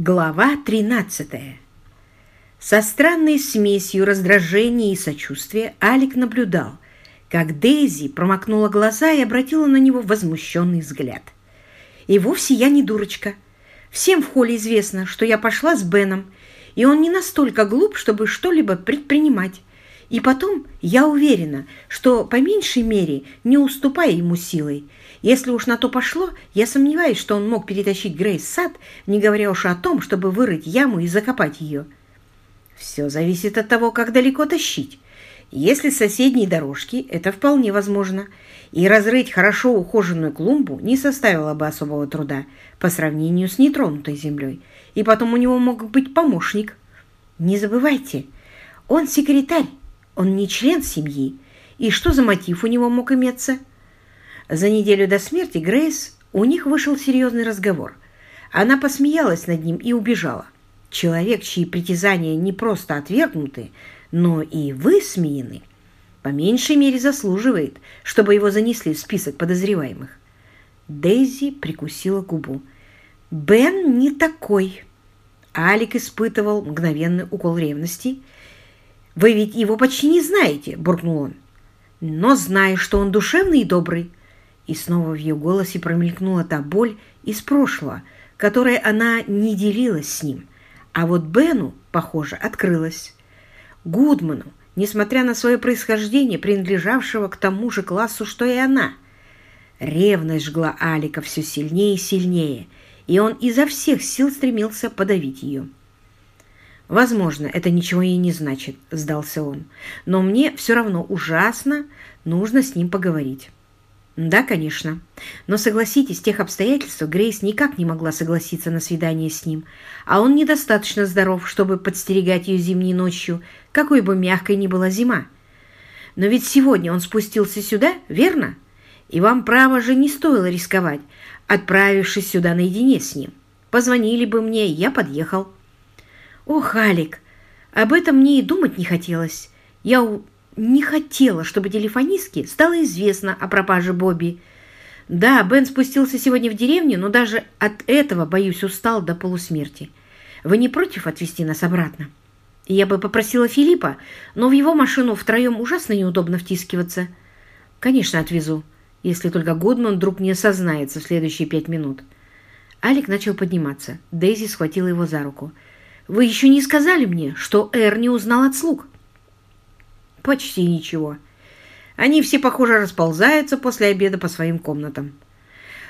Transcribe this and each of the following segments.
Глава 13 Со странной смесью раздражения и сочувствия Алик наблюдал, как Дейзи промокнула глаза и обратила на него возмущенный взгляд. «И вовсе я не дурочка. Всем в холле известно, что я пошла с Беном, и он не настолько глуп, чтобы что-либо предпринимать. И потом, я уверена, что по меньшей мере не уступая ему силой. Если уж на то пошло, я сомневаюсь, что он мог перетащить Грейс в сад, не говоря уж о том, чтобы вырыть яму и закопать ее. Все зависит от того, как далеко тащить. Если с соседней дорожки, это вполне возможно. И разрыть хорошо ухоженную клумбу не составило бы особого труда по сравнению с нетронутой землей. И потом у него мог быть помощник. Не забывайте, он секретарь, он не член семьи. И что за мотив у него мог иметься? За неделю до смерти Грейс у них вышел серьезный разговор. Она посмеялась над ним и убежала. Человек, чьи притязания не просто отвергнуты, но и высмеяны, по меньшей мере заслуживает, чтобы его занесли в список подозреваемых. Дейзи прикусила губу. «Бен не такой!» Алик испытывал мгновенный укол ревности – «Вы ведь его почти не знаете», — буркнул он. «Но знаю, что он душевный и добрый». И снова в ее голосе промелькнула та боль из прошлого, которой она не делилась с ним. А вот Бену, похоже, открылась. Гудману, несмотря на свое происхождение, принадлежавшего к тому же классу, что и она. Ревность жгла Алика все сильнее и сильнее, и он изо всех сил стремился подавить ее. «Возможно, это ничего ей не значит», — сдался он. «Но мне все равно ужасно нужно с ним поговорить». «Да, конечно. Но согласитесь, тех обстоятельствах Грейс никак не могла согласиться на свидание с ним, а он недостаточно здоров, чтобы подстерегать ее зимней ночью, какой бы мягкой ни была зима. Но ведь сегодня он спустился сюда, верно? И вам, право же, не стоило рисковать, отправившись сюда наедине с ним. Позвонили бы мне, я подъехал». «Ох, Алик, об этом мне и думать не хотелось. Я не хотела, чтобы телефонистке стало известно о пропаже Бобби. Да, Бен спустился сегодня в деревню, но даже от этого, боюсь, устал до полусмерти. Вы не против отвезти нас обратно? Я бы попросила Филиппа, но в его машину втроем ужасно неудобно втискиваться. Конечно, отвезу, если только Гудман вдруг не осознается в следующие пять минут. Алик начал подниматься. Дейзи схватила его за руку. Вы еще не сказали мне, что Эр не узнал от слуг?» «Почти ничего. Они все, похоже, расползаются после обеда по своим комнатам.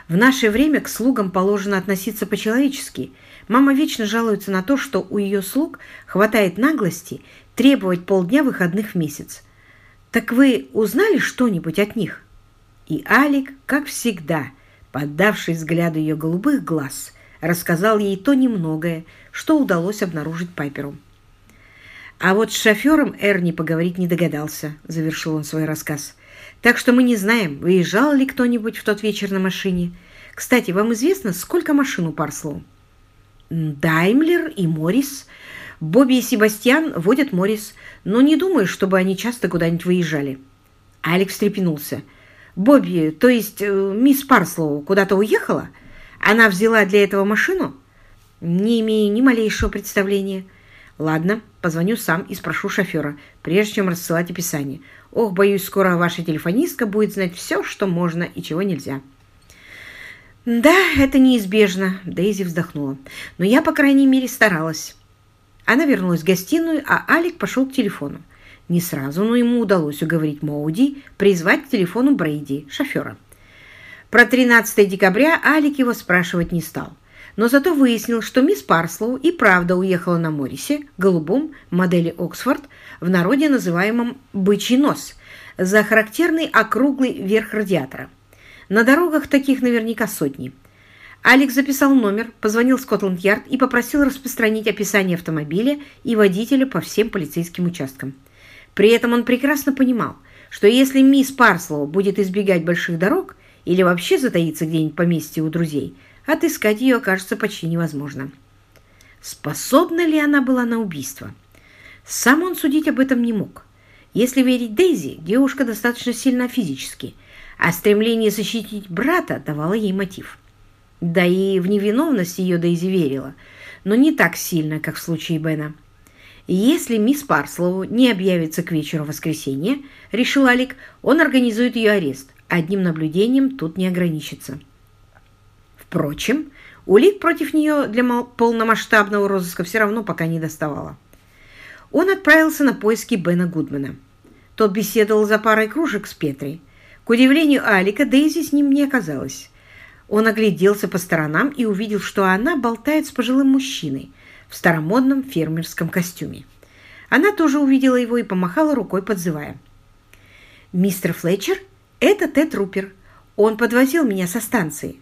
В наше время к слугам положено относиться по-человечески. Мама вечно жалуется на то, что у ее слуг хватает наглости требовать полдня выходных в месяц. Так вы узнали что-нибудь от них?» И Алик, как всегда, поддавшись взгляду ее голубых глаз, рассказал ей то немногое, что удалось обнаружить Пайперу. «А вот с шофером Эрни поговорить не догадался», — завершил он свой рассказ. «Так что мы не знаем, выезжал ли кто-нибудь в тот вечер на машине. Кстати, вам известно, сколько машин у Парслоу?» «Даймлер и Моррис. Бобби и Себастьян водят Моррис, но не думаю, чтобы они часто куда-нибудь выезжали». Алекс встрепенулся. «Бобби, то есть э, мисс Парслоу, куда-то уехала?» Она взяла для этого машину? Не имею ни малейшего представления. Ладно, позвоню сам и спрошу шофера, прежде чем рассылать описание. Ох, боюсь, скоро ваша телефонистка будет знать все, что можно и чего нельзя. Да, это неизбежно, Дейзи вздохнула. Но я, по крайней мере, старалась. Она вернулась в гостиную, а Алик пошел к телефону. Не сразу, но ему удалось уговорить Моуди призвать к телефону Брейди, шофера. Про 13 декабря Алик его спрашивать не стал, но зато выяснил, что мисс Парслоу и правда уехала на Моррисе, голубом, модели Оксфорд, в народе называемом «бычий нос», за характерный округлый верх радиатора. На дорогах таких наверняка сотни. Алекс записал номер, позвонил в Скотланд-Ярд и попросил распространить описание автомобиля и водителя по всем полицейским участкам. При этом он прекрасно понимал, что если мисс Парслоу будет избегать больших дорог, или вообще затаиться где-нибудь поместье у друзей, отыскать ее окажется почти невозможно. Способна ли она была на убийство? Сам он судить об этом не мог. Если верить Дейзи, девушка достаточно сильна физически, а стремление защитить брата давало ей мотив. Да и в невиновность ее Дейзи верила. но не так сильно, как в случае Бена. Если мисс Парслоу не объявится к вечеру воскресенья, решил Алик, он организует ее арест. Одним наблюдением тут не ограничится. Впрочем, улик против нее для полномасштабного розыска все равно пока не доставало. Он отправился на поиски Бена Гудмана. Тот беседовал за парой кружек с Петрой. К удивлению Алика, Дейзи с ним не оказалась. Он огляделся по сторонам и увидел, что она болтает с пожилым мужчиной в старомодном фермерском костюме. Она тоже увидела его и помахала рукой, подзывая. «Мистер Флетчер, это Тед Рупер. Он подвозил меня со станции».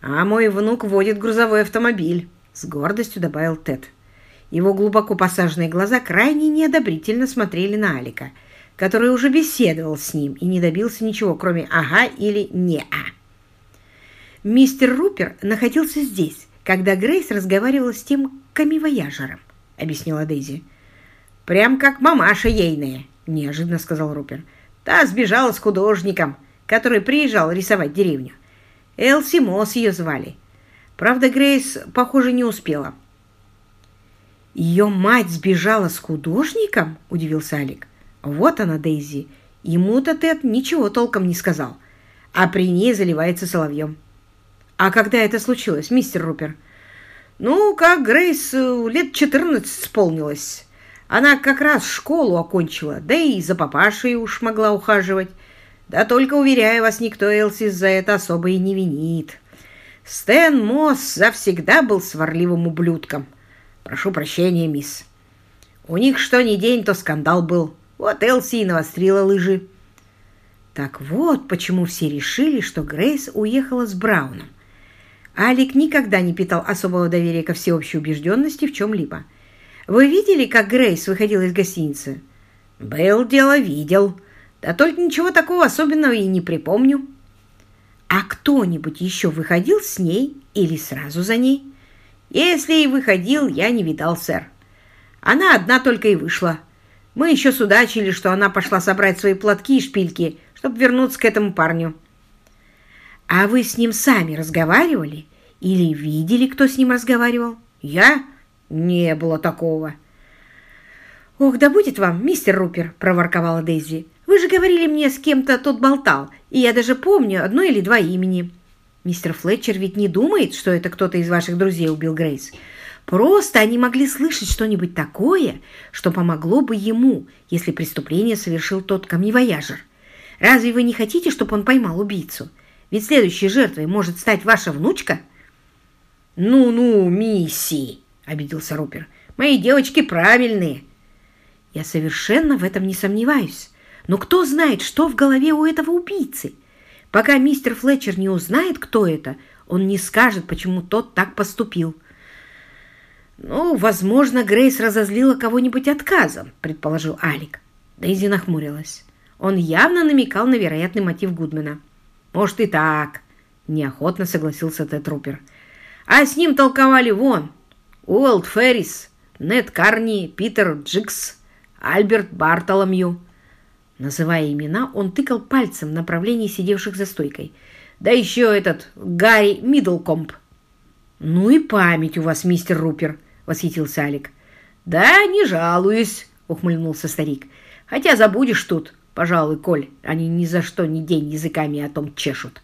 «А мой внук водит грузовой автомобиль», — с гордостью добавил Тед. Его глубоко посаженные глаза крайне неодобрительно смотрели на Алика, который уже беседовал с ним и не добился ничего, кроме «ага» или «не-а». Мистер Рупер находился здесь, когда Грейс разговаривала с тем камивояжером, объяснила Дейзи. Прям как мамаша ейная, неожиданно сказал Рупер. Та сбежала с художником, который приезжал рисовать деревню. Элси Мосс ее звали. Правда, Грейс, похоже, не успела. «Ее мать сбежала с художником?» – удивился Алик. «Вот она, Дейзи. Ему-то Тед ничего толком не сказал, а при ней заливается соловьем». «А когда это случилось, мистер Рупер?» «Ну, как Грейс э, лет четырнадцать исполнилось. Она как раз школу окончила, да и за папашей уж могла ухаживать. Да только, уверяю вас, никто Элси за это особо и не винит. Стэн Мосс завсегда был сварливым ублюдком. Прошу прощения, мисс. У них что ни день, то скандал был. Вот Элси и навострила лыжи». Так вот, почему все решили, что Грейс уехала с Брауном. Алик никогда не питал особого доверия ко всеобщей убежденности в чем-либо. Вы видели, как Грейс выходила из гостиницы? Был дело, видел. Да только ничего такого особенного и не припомню. А кто-нибудь еще выходил с ней или сразу за ней? Если и выходил, я не видал, сэр. Она одна только и вышла. Мы еще судачили, что она пошла собрать свои платки и шпильки, чтобы вернуться к этому парню. А вы с ним сами разговаривали? Или видели, кто с ним разговаривал? Я? Не было такого. «Ох, да будет вам, мистер Рупер!» – проворковала Дейзи. «Вы же говорили мне, с кем-то тот болтал, и я даже помню одно или два имени. Мистер Флетчер ведь не думает, что это кто-то из ваших друзей убил Грейс. Просто они могли слышать что-нибудь такое, что помогло бы ему, если преступление совершил тот камневояжер. Разве вы не хотите, чтобы он поймал убийцу? Ведь следующей жертвой может стать ваша внучка». «Ну-ну, мисси!» — обиделся Рупер. «Мои девочки правильные!» «Я совершенно в этом не сомневаюсь. Но кто знает, что в голове у этого убийцы? Пока мистер Флетчер не узнает, кто это, он не скажет, почему тот так поступил». «Ну, возможно, Грейс разозлила кого-нибудь отказом», — предположил Алик. Дейзи нахмурилась. Он явно намекал на вероятный мотив Гудмена. «Может, и так», — неохотно согласился Тед Рупер. «А с ним толковали вон Уолт Феррис, Нед Карни, Питер Джикс, Альберт Бартоломью». Называя имена, он тыкал пальцем в направлении сидевших за стойкой. «Да еще этот Гарри Миддлкомп». «Ну и память у вас, мистер Рупер», — восхитился Алик. «Да, не жалуюсь», — ухмыльнулся старик. «Хотя забудешь тут, Пожалуй, Коль, они ни за что ни день языками о том чешут.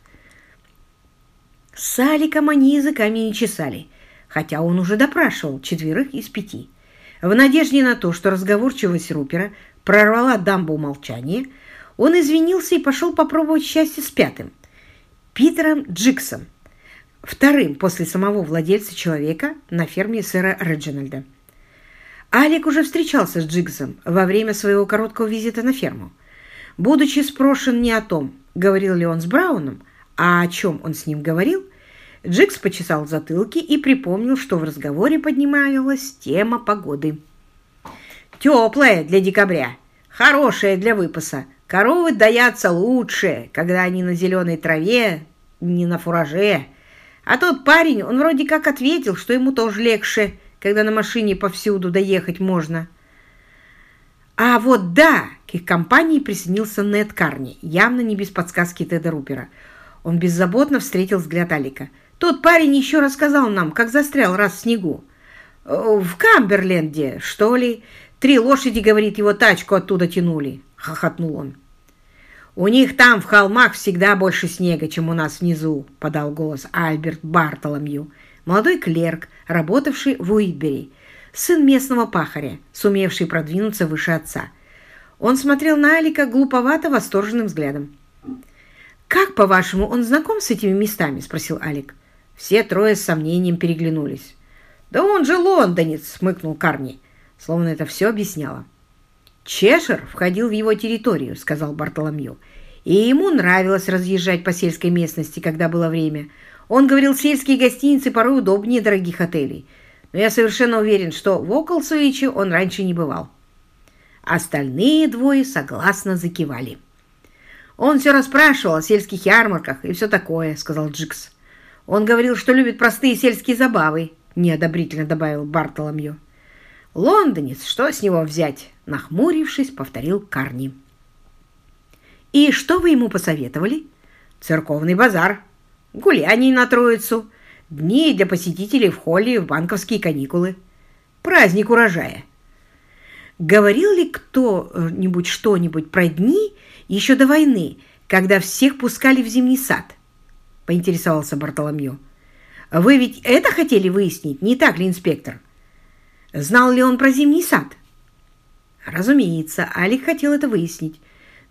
С Аликом они языками не чесали, хотя он уже допрашивал четверых из пяти. В надежде на то, что разговорчивость Рупера прорвала дамбу молчания, он извинился и пошел попробовать счастье с пятым, Питером Джиксом, вторым после самого владельца человека на ферме сэра Реджинальда. Алик уже встречался с Джиксом во время своего короткого визита на ферму. Будучи спрошен не о том, говорил ли он с Брауном, а о чем он с ним говорил, Джикс почесал затылки и припомнил, что в разговоре поднималась тема погоды. «Теплая для декабря, хорошая для выпаса. Коровы даятся лучше, когда они на зеленой траве, не на фураже. А тот парень, он вроде как ответил, что ему тоже легче, когда на машине повсюду доехать можно». А вот да, к их компании присоединился Нед Карни, явно не без подсказки Теда Рупера. Он беззаботно встретил взгляд Алика. Тот парень еще рассказал нам, как застрял раз в снегу. В Камберленде, что ли? Три лошади, говорит, его тачку оттуда тянули, хохотнул он. «У них там, в холмах, всегда больше снега, чем у нас внизу», — подал голос Альберт Бартоломью, молодой клерк, работавший в Уитбери, сын местного пахаря, сумевший продвинуться выше отца. Он смотрел на Алика глуповато восторженным взглядом. «Как, по-вашему, он знаком с этими местами?» – спросил Алик. Все трое с сомнением переглянулись. «Да он же лондонец!» – смыкнул Карни, словно это все объясняло. «Чешер входил в его территорию», — сказал Бартоломью. «И ему нравилось разъезжать по сельской местности, когда было время. Он говорил, сельские гостиницы порой удобнее дорогих отелей. Но я совершенно уверен, что в Околсуиче он раньше не бывал». Остальные двое согласно закивали. «Он все расспрашивал о сельских ярмарках и все такое», — сказал Джикс. «Он говорил, что любит простые сельские забавы», — неодобрительно добавил Бартоломью. «Лондонец, что с него взять?» — нахмурившись, повторил Карни. «И что вы ему посоветовали?» «Церковный базар, гуляний на Троицу, дни для посетителей в холле в банковские каникулы, праздник урожая». Говорил ли кто-нибудь что-нибудь про дни еще до войны, когда всех пускали в зимний сад? Поинтересовался Бартоломью. Вы ведь это хотели выяснить, не так ли, инспектор? Знал ли он про зимний сад? Разумеется, Алик хотел это выяснить.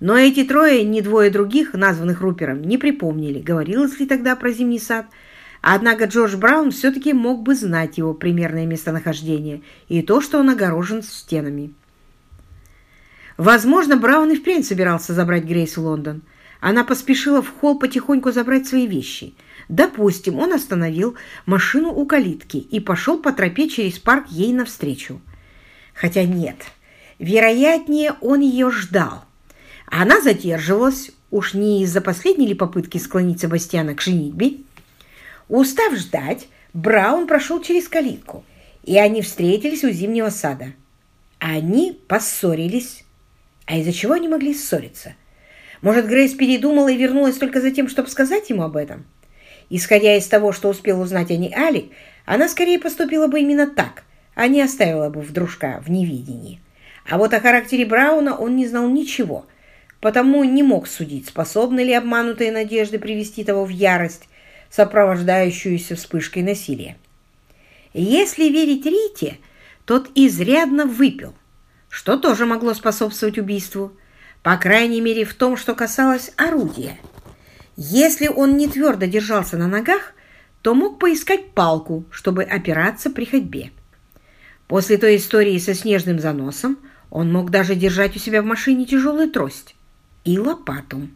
Но эти трое, ни двое других, названных Рупером, не припомнили, говорилось ли тогда про зимний сад. Однако Джордж Браун все-таки мог бы знать его примерное местонахождение и то, что он огорожен стенами. Возможно, Браун и впрямь собирался забрать Грейс в Лондон. Она поспешила в холл потихоньку забрать свои вещи – Допустим, он остановил машину у калитки и пошел по тропе через парк ей навстречу. Хотя нет, вероятнее, он ее ждал. Она задерживалась, уж не из-за последней ли попытки склонить Себастьяна к женитьбе. Устав ждать, Браун прошел через калитку, и они встретились у зимнего сада. Они поссорились. А из-за чего они могли ссориться? Может, Грейс передумала и вернулась только за тем, чтобы сказать ему об этом? Исходя из того, что успел узнать о ней Али, она скорее поступила бы именно так, а не оставила бы в дружка в невидении. А вот о характере Брауна он не знал ничего, потому не мог судить, способны ли обманутые надежды привести того в ярость, сопровождающуюся вспышкой насилия. Если верить Рите, тот изрядно выпил, что тоже могло способствовать убийству, по крайней мере в том, что касалось орудия – если он не твердо держался на ногах, то мог поискать палку, чтобы опираться при ходьбе. После той истории со снежным заносом он мог даже держать у себя в машине тяжелую трость и лопату.